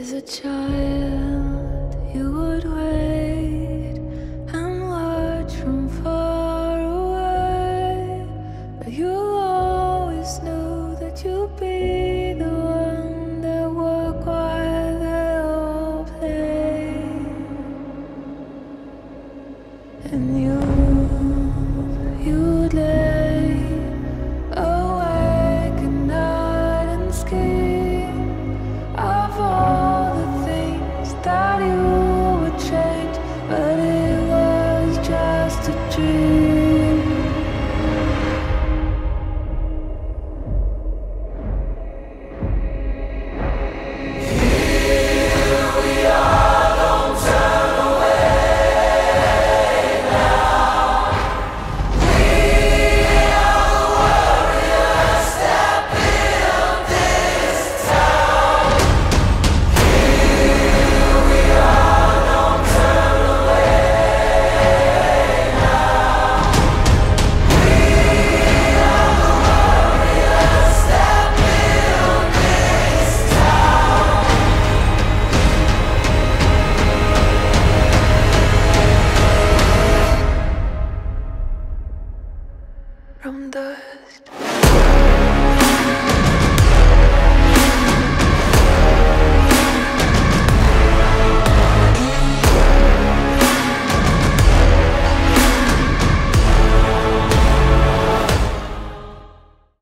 a child, you would wait and watch from far away. But you always knew that you'd be the one that worked while they all play. And you, from dust.